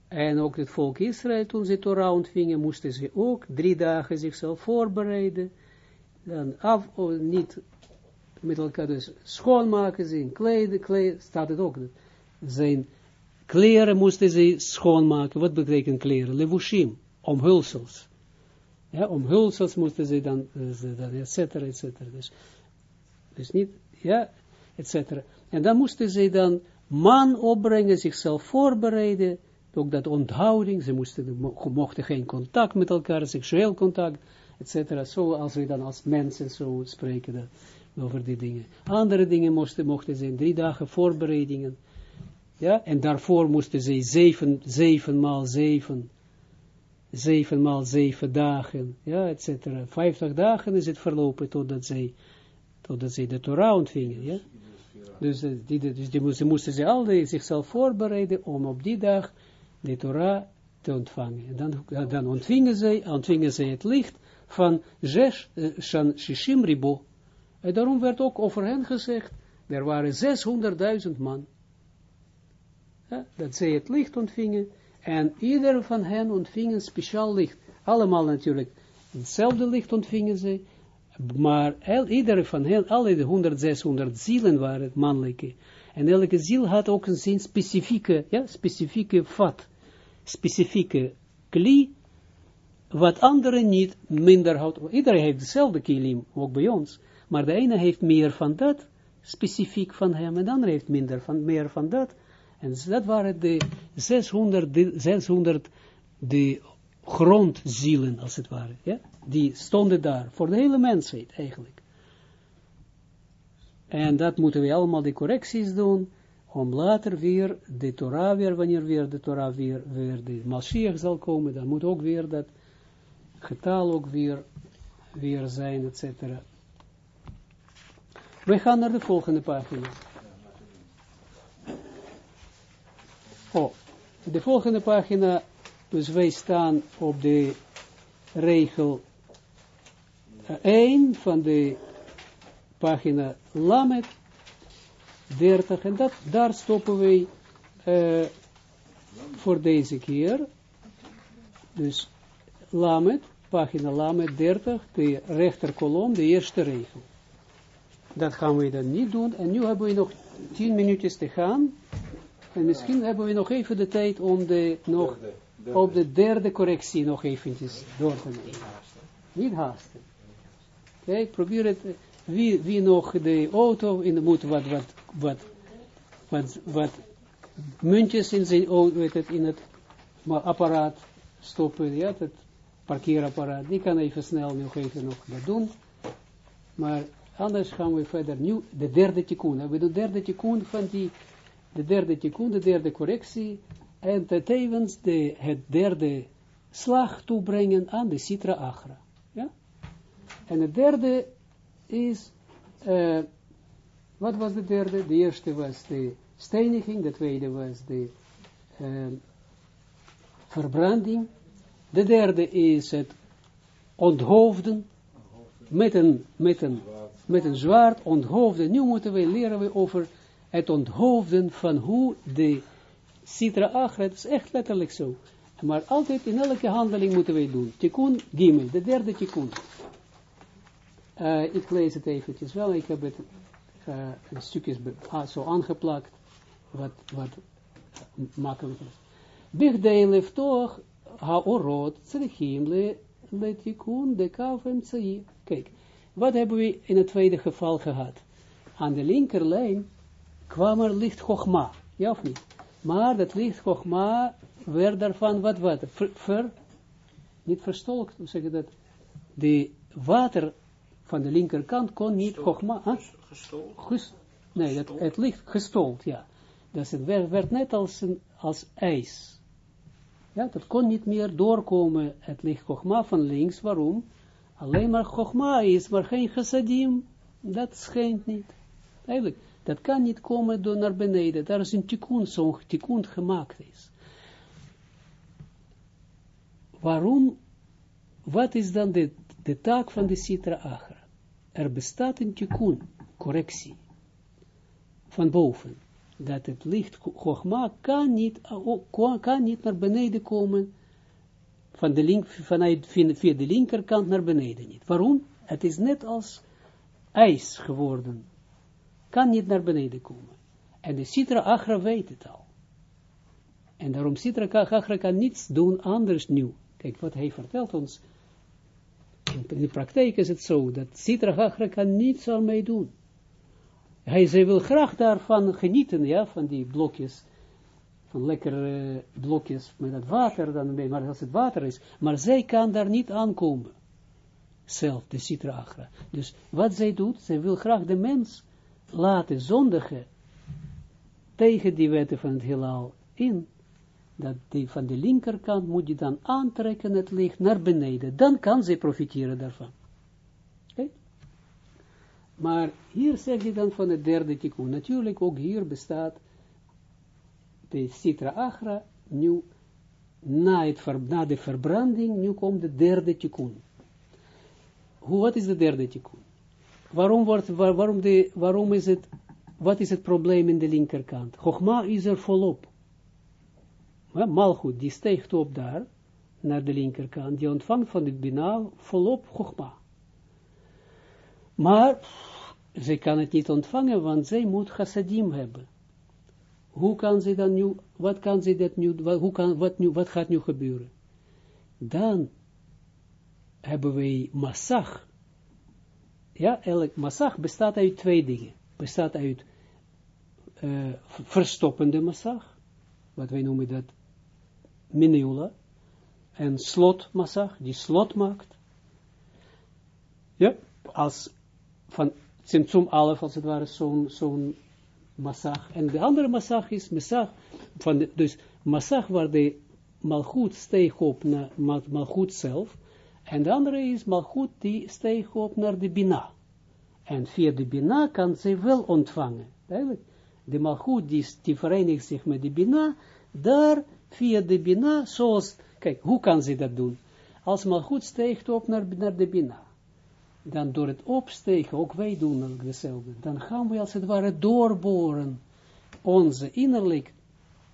En ook het volk Israël, toen ze Torah ontvingen, moesten ze ook drie dagen zichzelf voorbereiden dan af, of niet met elkaar dus schoonmaken, zijn kleden, kleden, staat het ook, zijn kleren moesten ze schoonmaken, wat betekent kleren? Levushim, omhulsels. Omhulsels moesten ze dan, dan et cetera, et cetera. Dus, dus niet, ja, et cetera. En dan moesten ze dan man opbrengen, zichzelf voorbereiden, ook dat onthouding, ze moesten, mochten geen contact met elkaar, seksueel contact, etc. Zo als we dan als mensen zo spreken over die dingen. Andere dingen moesten, mochten zijn drie dagen voorbereidingen. Ja, en daarvoor moesten ze zeven, zeven maal zeven, zeven maal zeven dagen, ja, et cetera. Vijftig dagen is het verlopen totdat zij, totdat zij de Torah ontvingen, ja. Dus, eh, die, dus die moesten, ze al zichzelf voorbereiden om op die dag de Torah te ontvangen. En dan, dan ontvingen zij, ontvingen zij het licht van zes, uh, shan, shishim ribo. En daarom werd ook over hen gezegd, er waren 600.000 man. Dat zij het licht ontvingen, en ieder van hen ontving een speciaal licht. Allemaal natuurlijk hetzelfde licht ontvingen ze, maar el, ieder van hen, alle de 100, 600 zielen waren het mannelijke. En elke ziel had ook een zin specifieke, ja, specifieke vat, specifieke kli, wat anderen niet minder houdt. Iedereen heeft dezelfde kilim, ook bij ons. Maar de ene heeft meer van dat, specifiek van hem, en de andere heeft minder van, meer van dat. En dat waren de 600, de 600 de grondzielen, als het ware. Ja? Die stonden daar, voor de hele mensheid eigenlijk. En dat moeten we allemaal de correcties doen, om later weer de Torah weer, wanneer weer de Torah weer, weer de Mashiach zal komen, dan moet ook weer dat getal ook weer, weer zijn, etc. We gaan naar de volgende pagina. De volgende pagina, dus wij staan op de regel 1 van de pagina Lamet 30 en dat, daar stoppen wij uh, voor deze keer. Dus Lamet, pagina Lamet 30, de rechterkolom, de eerste regel. Dat gaan we dan niet doen. En nu hebben we nog 10 minuutjes te gaan. En misschien hebben we nog even de tijd om de, nog, op de derde correctie nog eventjes door te nemen. Niet haasten. Kijk, probeer het wie, wie nog de auto in de moet wat, wat, wat, wat, wat muntjes in zijn auto, weet het, in het apparaat stoppen, ja, het parkeerapparaat, die kan even snel nog even nog dat doen, maar anders gaan we verder, nu de derde tikkun, we de derde tikkun van die, de derde tikkun, de derde correctie, en tevens de, het derde slag toebrengen aan de Sitra Agra, ja, en het derde is, uh, wat was de derde? De eerste was de steniging, de tweede was de uh, verbranding, de derde is het onthoofden, met een, met een, met een zwaard onthoofden. Nu moeten we leren we over het onthoofden van hoe de Achra, het is echt letterlijk zo. Maar altijd in elke handeling moeten we doen. Tikkun Gimel, de derde tikkun. Uh, ik lees het eventjes wel, ik heb het uh, een stukjes ah, zo aangeplakt, wat, wat makkelijk is. Bigdele toch haorot tzrichim le letikun de tzai. Kijk, wat hebben we in het tweede geval gehad? Aan de linkerlijn kwam er licht Chogma, ja of niet? Maar dat licht Chogma werd daarvan wat wat? Ver, ver niet verstolkt, hoe zeg je dat? De water van de linkerkant kon niet Chogma, huh? gestold? nee, het, het licht gestold, ja. Dat het werd, werd net als, een, als ijs. Ja, dat kon niet meer doorkomen, het licht Chogma van links, waarom? Alleen maar Chogma is, maar geen chassadim, dat schijnt niet. Eigenlijk, dat kan niet komen door naar beneden, daar is een tikkun, zo'n tikkun gemaakt is. Waarom, wat is dan de, de taak van de Sitra Agra? er bestaat een tikkun, correctie, van boven, dat het licht Chogma kan niet, kan niet naar beneden komen, van de link, vanuit, via de linkerkant naar beneden niet. Waarom? Het is net als ijs geworden, kan niet naar beneden komen. En de Sitra Agra weet het al. En daarom Sitra Agra kan niets doen anders nu. Kijk wat hij vertelt ons in de praktijk is het zo, dat Sitra Gachra kan niets mee doen. Hij zij wil graag daarvan genieten, ja, van die blokjes, van lekkere blokjes met het water, dan, maar als het water is, maar zij kan daar niet aankomen. Zelf, de Sitra Achra. Dus wat zij doet, zij wil graag de mens laten zondigen tegen die wetten van het heelal in, dat die van de linkerkant moet je dan aantrekken het licht naar beneden. Dan kan ze profiteren daarvan. Maar hier zeg je dan van het derde tikkun. Natuurlijk ook hier bestaat de Sitra Achra, nu na, de verbranding, nu komt de derde tikkun. wat is de derde tikkun? Waarom, wordt, waar, waarom, de, waarom is het, wat is het probleem in de linkerkant? Chogma is er volop. Maar Malchut, die steegt op daar, naar de linkerkant, die ontvangt van de Bina volop Chogma. Maar, ze kan het niet ontvangen, want zij moet chassadim hebben. Hoe kan ze dan nu, wat kan ze dat nu, wat, hoe kan, wat, nu, wat gaat nu gebeuren? Dan hebben wij massag. Ja, elk massag bestaat uit twee dingen. Bestaat uit uh, verstoppende massag, wat wij noemen dat minula, en slotmassag, die slot maakt. Ja, als van Tsimtsum Alef, als het ware, zo'n zo'n massag. En de andere massag is massag, van dus massag waar de malgoed steeg op naar malgoed zelf, en de andere is malgoed die steeg op naar de bina. En via de bina kan ze wel ontvangen. De malgoed die, die verenigt zich met de bina, daar via de bina, zoals, kijk, hoe kan ze dat doen? Als malgoed steegt op naar, naar de bina dan door het opsteken, ook wij doen hetzelfde, dan gaan we als het ware doorboren onze innerlijk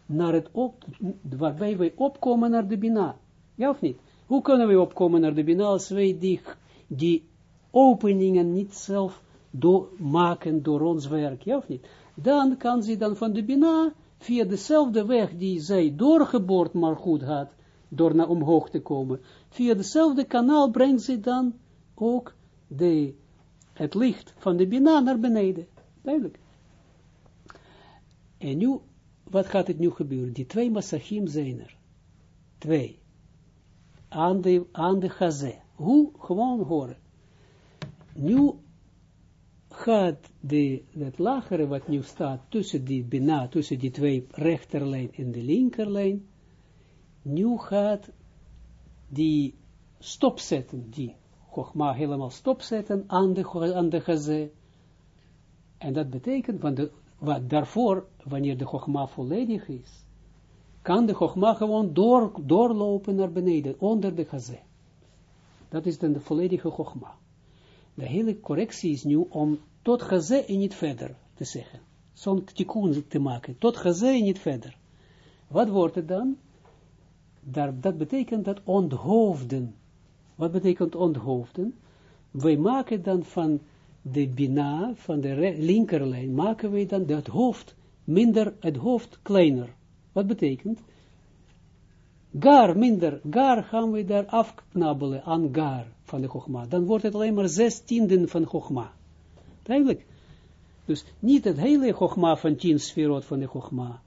naar het op, waarbij wij opkomen naar de Bina. Ja of niet? Hoe kunnen we opkomen naar de Bina als wij die, openingen niet zelf do maken door ons werk, ja of niet? Dan kan ze dan van de Bina, via dezelfde weg die zij doorgeboord maar goed had, door naar omhoog te komen, via dezelfde kanaal brengt ze dan ook de, het licht van de Bina naar beneden. Duidelijk. En nu, wat gaat het nu gebeuren? Die twee massachim zijn er. Twee. Aan de, aan de gazé. Hoe? Gewoon horen. Nu gaat de, het lagere wat nu staat tussen die Bina, tussen die twee rechterlijn en de linkerlijn, nu gaat die stopzetten, die Chogma helemaal stopzetten aan de, aan de. En dat betekent, want de, wat daarvoor, wanneer de Chogma volledig is, kan de Chogma gewoon door, doorlopen naar beneden, onder de gazé. Dat is dan de volledige Chogma. De hele correctie is nu om tot gazé en niet verder te zeggen. Zo'n tikkun te maken, tot gazé en niet verder. Wat wordt het dan? Daar, dat betekent dat onthoofden wat betekent onthoofden? Wij maken dan van de bina, van de linkerlijn, maken wij dan het hoofd minder, het hoofd kleiner. Wat betekent? Gar minder, gar gaan we daar afknabbelen aan gar van de Chogma. Dan wordt het alleen maar zes tienden van Chogma. Duidelijk. Dus niet het hele Chogma van tien sferot van de Chogma.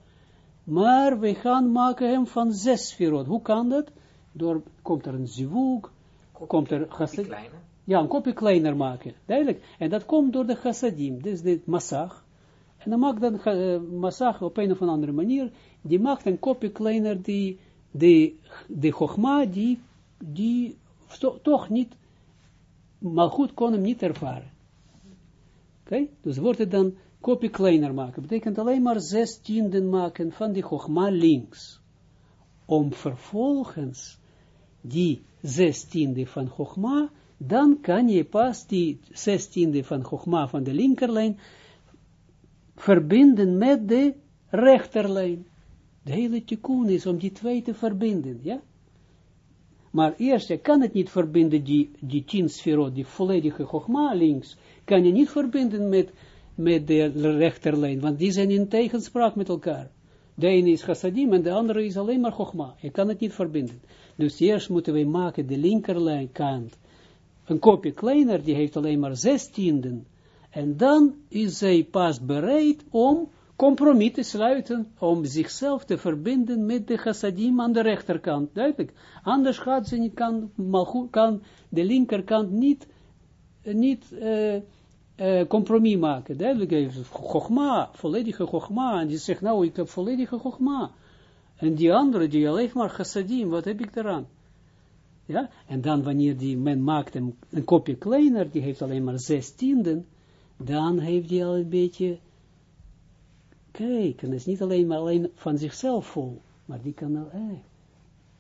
Maar we gaan maken hem van zes sferot. Hoe kan dat? Door, komt er een zivug, komt er chassadim. Ja, een kopje kleiner maken. Duidelijk. En dat komt door de chassadim. Dus de massag. En dan maakt dan uh, massag op een of andere manier. Die maakt een kopje kleiner die de, de chogma die, die to, toch niet, maar goed kon hem niet ervaren. Oké, dus wordt het dan kopje kleiner maken. Betekent alleen maar zes tienden maken van die chogma links. Om vervolgens die zestiende van Chogma, dan kan je pas die zestiende van Chogma van de linkerlijn verbinden met de rechterlijn. De hele tikkun is om die twee te verbinden, ja? Maar eerst, je kan het niet verbinden, die, die tien sferot, die volledige Chogma links, kan je niet verbinden met, met de rechterlijn, want die zijn in tegenspraak met elkaar. De ene is chassadim en de andere is alleen maar chogma. Je kan het niet verbinden. Dus eerst moeten we maken de linkerlijn kant een kopje kleiner, die heeft alleen maar zes tienden. En dan is zij pas bereid om compromis te sluiten, om zichzelf te verbinden met de chassadim aan de rechterkant. Duidelijk. Anders gaat ze niet, kan, de linkerkant niet, niet uh, uh, compromis maken. Duidelijk heeft volledige Chogma. En die zegt, nou, ik heb volledige Chogma. En die andere, die alleen maar chassadim, wat heb ik eraan? Ja, en dan wanneer die, men maakt hem een kopje kleiner, die heeft alleen maar zes tienden, dan heeft hij al een beetje, kijk, en is niet alleen maar alleen van zichzelf vol, maar die kan al, eh.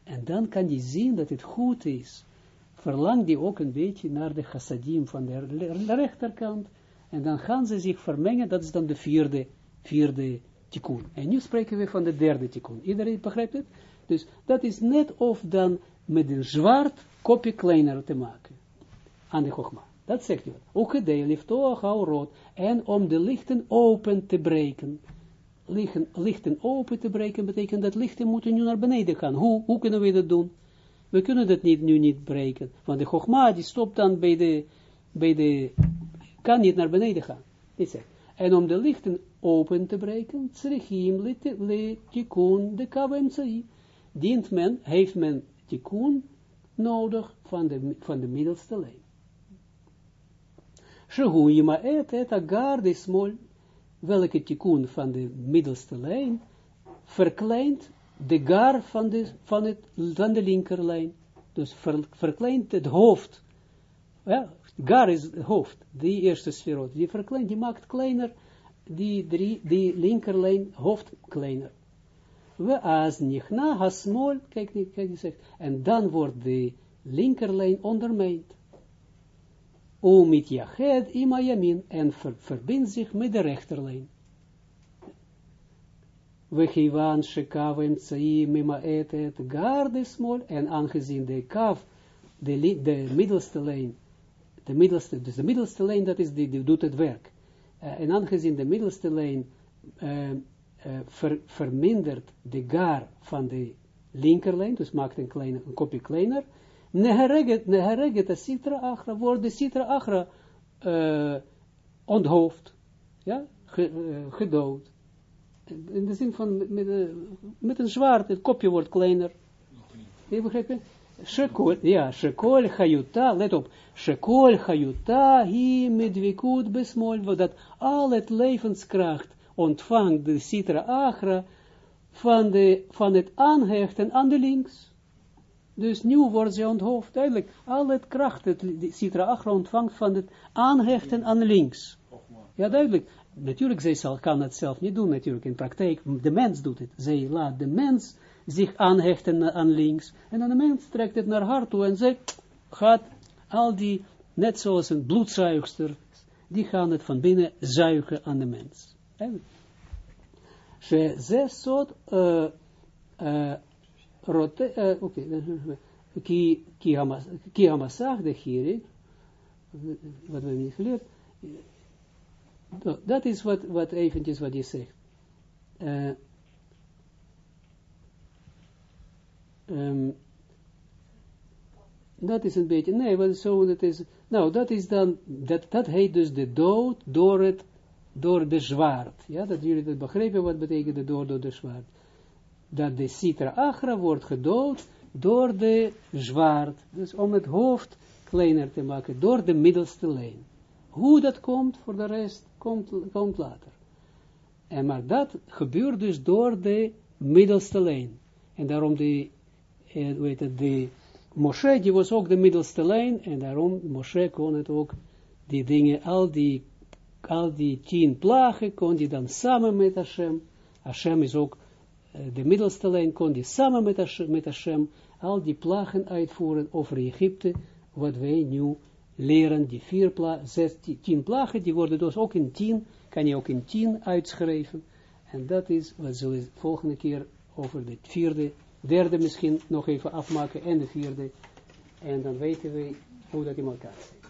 En dan kan hij zien dat het goed is, verlangt die ook een beetje naar de chassadim van de, de rechterkant, en dan gaan ze zich vermengen, dat is dan de vierde, vierde tikkun. En nu spreken we van de derde tikkun. Iedereen begrijpt het? Dus dat is net of dan met een zwart kopje kleiner te maken. Aan de chogma. Dat zegt hij. Ook het liftoach rood. En om de lichten open te breken. Lichten, lichten open te breken betekent dat lichten moeten nu naar beneden gaan. Hoe, hoe kunnen we dat doen? We kunnen dat niet, nu niet breken. Want de chogma die stopt dan bij de, bij de, kan niet naar beneden gaan. En om de lichten open te breken, tzrichim le tikun de kavemtsai. Dient men, heeft men tikun nodig van de, van de middelste lijn. Shehu ima et et agar de welke tikun van de middelste lijn, verkleint de gar van de, van het, van de linkerlijn. Dus ver, verkleint het hoofd. Ja, gar is het hoofd, die eerste sferot. Die verkleint, die maakt kleiner, die, drie, die linkerlijn hoofd kleiner. We as nichna hasmol, kijk, kijk, zegt, en dan wordt de linkerlijn ondermijnd. O mit jached ima yamin, en ver, verbindt zich met de rechterlijn. We geven shekav en tsai mima et et garde smol, en aangezien de kav, de, de middelste lijn, de middelste, dus de middelste lijn, dat is die, die doet het werk. Uh, en aangezien de middelste lijn uh, uh, ver, vermindert de gar van de linkerlijn, dus maakt een, kleine, een kopje kleiner, nehereget, nehereget de citra achra, wordt de citra achra onthoofd, ja, ge, gedood. In de zin van, met, met een zwaard, het kopje wordt kleiner. Je begrijpt Shekol, ja, Shekol Hayuta, let op, Shekol Hayuta, hi medvikut besmol, dat al het levenskracht ontvangt de Sitra Agra van, de, van het aanhechten aan de links. Dus nu wordt ze onthoofd, duidelijk, al het kracht, het Sitra Agra ontvangt van het aanhechten aan links. Ja, duidelijk. Natuurlijk, zij zal, kan het zelf niet doen, natuurlijk, in praktijk. De mens doet het. Zij laat de mens zich aanhechten aan links. En dan de mens trekt het naar haar toe en zegt, gaat al die, net zoals een bloedzuigster, die gaan het van binnen zuigen aan de mens. Ze zes soort, uh, uh, rote, uh, oké, ki, ki hamasach de hier, wat we hebben niet geleerd, dat is wat, wat eventjes wat je zegt. Uh, um, dat is een beetje, nee, wat zo, dat is, nou, dat is dan, dat, dat heet dus de dood door het, door de zwaard. Ja, dat jullie dat begrepen, wat betekent de dood door de zwaard. Dat de citra agra wordt gedood door de zwaard. Dus om het hoofd kleiner te maken, door de middelste lijn. Hoe dat komt, voor de rest, komt, komt later. En maar dat gebeurt dus door de middelste lijn. En daarom de en weet het, de Moshe, die was ook de middelste lijn, en daarom Moshe kon het ook, die dingen, al die, al die tien plagen, kon die dan samen met Hashem, Hashem is ook de middelste lijn, kon die samen met Hashem, met al die plagen uitvoeren over Egypte, wat wij nu leren, die vier plagen, zes, tien plagen, die worden dus ook in tien, kan je ook in tien uitschrijven, en dat is, wat zullen we volgende keer over de vierde derde misschien nog even afmaken en de vierde. En dan weten we hoe dat in elkaar zit.